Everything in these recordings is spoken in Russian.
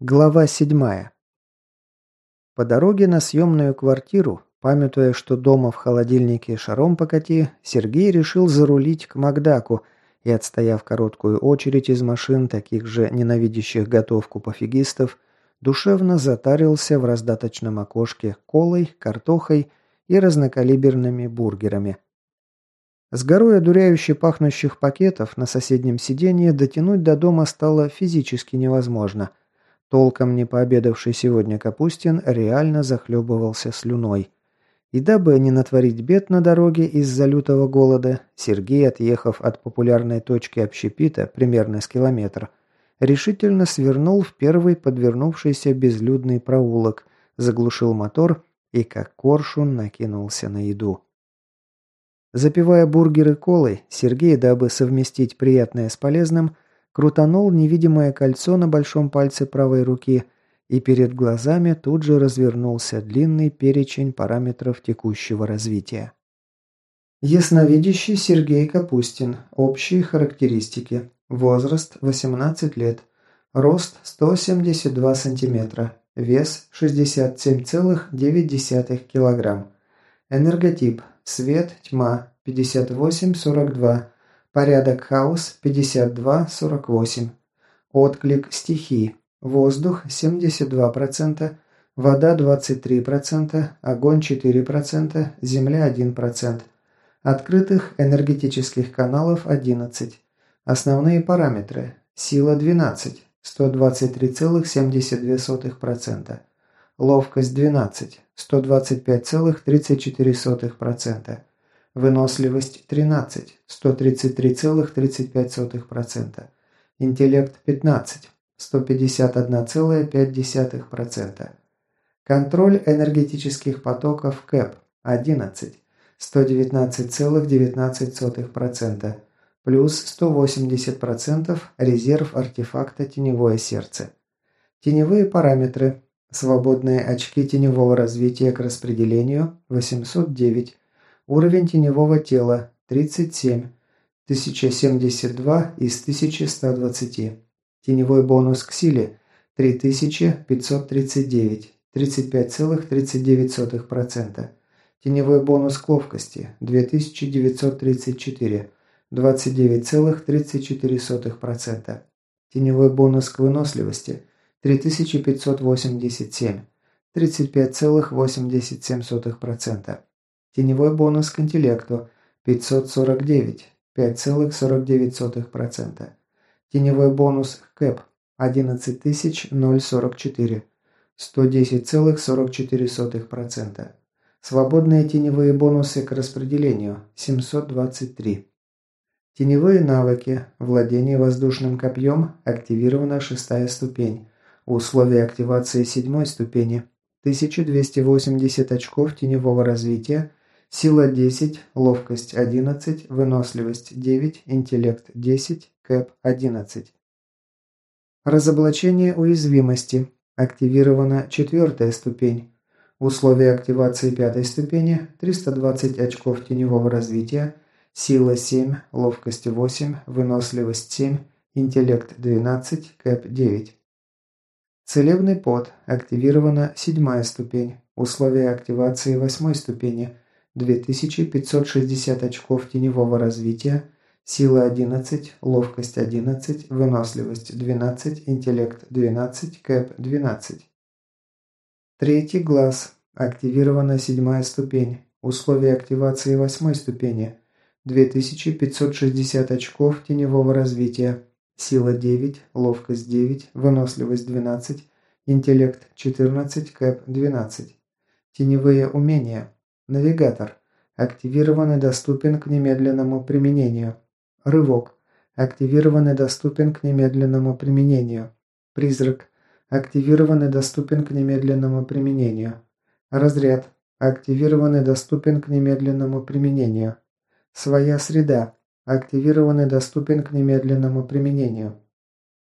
Глава 7. По дороге на съемную квартиру, памятуя, что дома в холодильнике шаром покати, Сергей решил зарулить к Макдаку и, отстояв короткую очередь из машин, таких же ненавидящих готовку пофигистов, душевно затарился в раздаточном окошке колой, картохой и разнокалиберными бургерами. С горой одуряюще пахнущих пакетов на соседнем сиденье дотянуть до дома стало физически невозможно – Толком не пообедавший сегодня Капустин реально захлебывался слюной. И дабы не натворить бед на дороге из-за лютого голода, Сергей, отъехав от популярной точки общепита примерно с километр, решительно свернул в первый подвернувшийся безлюдный проулок, заглушил мотор и как коршун накинулся на еду. Запивая бургеры колой, Сергей, дабы совместить приятное с полезным, крутанул невидимое кольцо на большом пальце правой руки, и перед глазами тут же развернулся длинный перечень параметров текущего развития. Ясновидящий Сергей Капустин. Общие характеристики. Возраст 18 лет. Рост 172 сантиметра. Вес 67,9 килограмм. Энерготип. Свет, тьма 58-42. Порядок хаос 52-48. Отклик стихии. Воздух 72%, вода 23%, огонь 4%, земля 1%. Открытых энергетических каналов 11. Основные параметры. Сила 12, 123,72%. Ловкость 12, 125,34%. Выносливость 13, 133,35%. Интеллект 15, 151,5%. Контроль энергетических потоков КЭП 11, 119,19%. Плюс 180% резерв артефакта «Теневое сердце». Теневые параметры. Свободные очки теневого развития к распределению 809, Уровень теневого тела – 37, 1072 из 1120. Теневой бонус к силе – 3539, 35,39%. Теневой бонус к ловкости – 2934, 29,34%. Теневой бонус к выносливости – 3587, 35,87%. Теневой бонус к интеллекту 549, 5,49%. Теневой бонус к КЭП 11044, 110,44%. Свободные теневые бонусы к распределению 723. Теневые навыки. Владение воздушным копьем. Активирована шестая ступень. Условия активации седьмой ступени. 1280 очков теневого развития Сила 10, ловкость 11, выносливость 9, интеллект 10, кэп 11. Разоблачение уязвимости. Активирована четвертая ступень. Условия активации пятой ступени – 320 очков теневого развития, сила 7, ловкость 8, выносливость 7, интеллект 12, кэп 9. Целебный пот. Активирована седьмая ступень. Условия активации восьмой ступени – 2560 очков теневого развития, сила 11, ловкость 11, выносливость 12, интеллект 12, кэп 12. Третий глаз. Активирована седьмая ступень. Условия активации восьмой ступени. 2560 очков теневого развития. Сила 9, ловкость 9, выносливость 12, интеллект 14, кэп 12. Теневые умения. Навигатор. Активирован и доступен к немедленному применению. Рывок. Активирован и доступен к немедленному применению. Призрак. Активирован и доступен к немедленному применению. Разряд. Активирован и доступен к немедленному применению. Своя среда. Активирован и доступен к немедленному применению.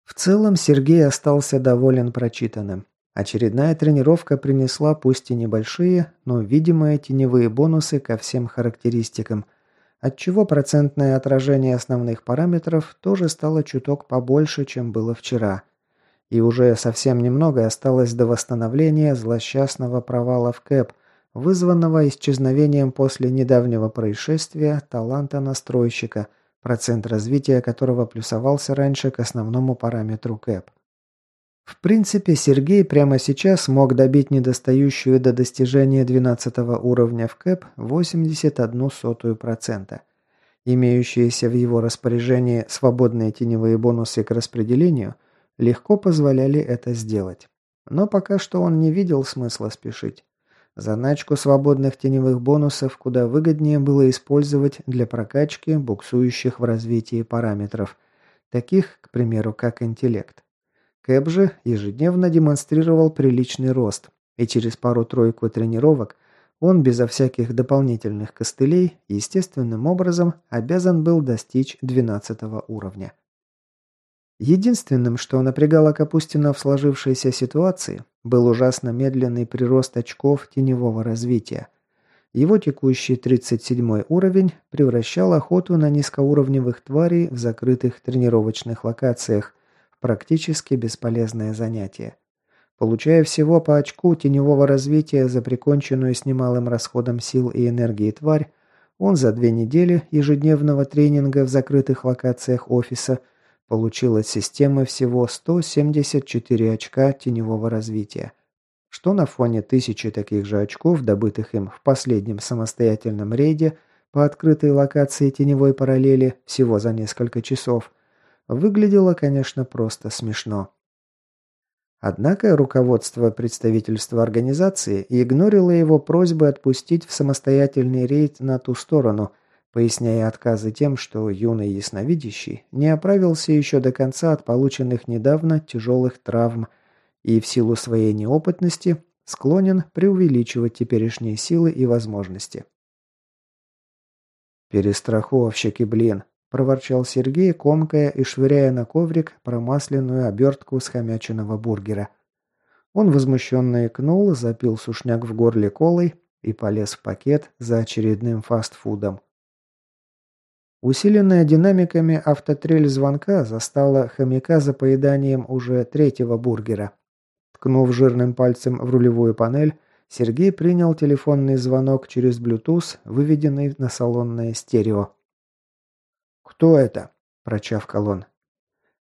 В целом Сергей остался доволен прочитанным. Очередная тренировка принесла пусть и небольшие, но видимые теневые бонусы ко всем характеристикам, отчего процентное отражение основных параметров тоже стало чуток побольше, чем было вчера. И уже совсем немного осталось до восстановления злосчастного провала в КЭП, вызванного исчезновением после недавнего происшествия таланта настройщика, процент развития которого плюсовался раньше к основному параметру КЭП. В принципе, Сергей прямо сейчас мог добить недостающую до достижения 12 уровня в КЭП 81%. Имеющиеся в его распоряжении свободные теневые бонусы к распределению легко позволяли это сделать. Но пока что он не видел смысла спешить. Заначку свободных теневых бонусов куда выгоднее было использовать для прокачки буксующих в развитии параметров, таких, к примеру, как интеллект. Кэп же ежедневно демонстрировал приличный рост, и через пару-тройку тренировок он безо всяких дополнительных костылей естественным образом обязан был достичь 12 уровня. Единственным, что напрягало Капустина в сложившейся ситуации, был ужасно медленный прирост очков теневого развития. Его текущий 37 уровень превращал охоту на низкоуровневых тварей в закрытых тренировочных локациях Практически бесполезное занятие. Получая всего по очку теневого развития за приконченную с немалым расходом сил и энергии тварь, он за две недели ежедневного тренинга в закрытых локациях офиса получил от системы всего 174 очка теневого развития, что на фоне тысячи таких же очков, добытых им в последнем самостоятельном рейде по открытой локации теневой параллели всего за несколько часов, Выглядело, конечно, просто смешно. Однако руководство представительства организации игнорило его просьбы отпустить в самостоятельный рейд на ту сторону, поясняя отказы тем, что юный ясновидящий не оправился еще до конца от полученных недавно тяжелых травм и в силу своей неопытности склонен преувеличивать теперешние силы и возможности. «Перестраховщики, блин!» Проворчал Сергей, комкая и швыряя на коврик промасленную обертку схомяченного бургера. Он возмущенно икнул, запил сушняк в горле колой и полез в пакет за очередным фастфудом. Усиленная динамиками автотрель звонка застала хомяка за поеданием уже третьего бургера. Ткнув жирным пальцем в рулевую панель, Сергей принял телефонный звонок через Bluetooth, выведенный на салонное стерео. «Кто это?» – прочавкал он.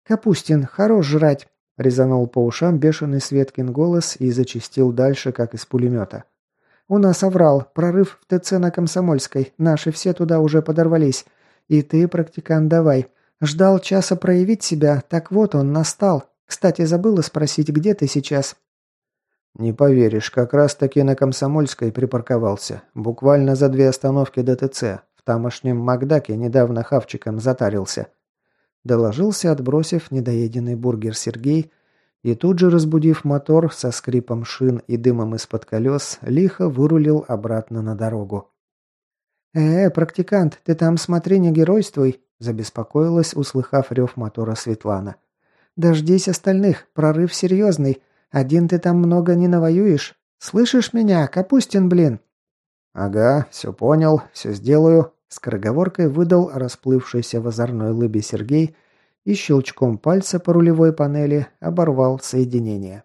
«Капустин, хорош жрать!» – резанул по ушам бешеный Светкин голос и зачистил дальше, как из пулемета. «У нас оврал, прорыв в ТЦ на Комсомольской, наши все туда уже подорвались. И ты, практикант, давай. Ждал часа проявить себя, так вот он, настал. Кстати, забыла спросить, где ты сейчас?» «Не поверишь, как раз-таки на Комсомольской припарковался. Буквально за две остановки до ТЦ. Тамошнем Макдаке недавно хавчиком затарился. Доложился, отбросив недоеденный бургер Сергей, и тут же, разбудив мотор со скрипом шин и дымом из-под колес, лихо вырулил обратно на дорогу. «Э, практикант, ты там смотри, не геройствуй!» забеспокоилась, услыхав рев мотора Светлана. «Дождись остальных, прорыв серьезный. Один ты там много не навоюешь. Слышишь меня, Капустин, блин?» «Ага, все понял, все сделаю», – скороговоркой выдал расплывшийся в озорной лыбе Сергей и щелчком пальца по рулевой панели оборвал соединение.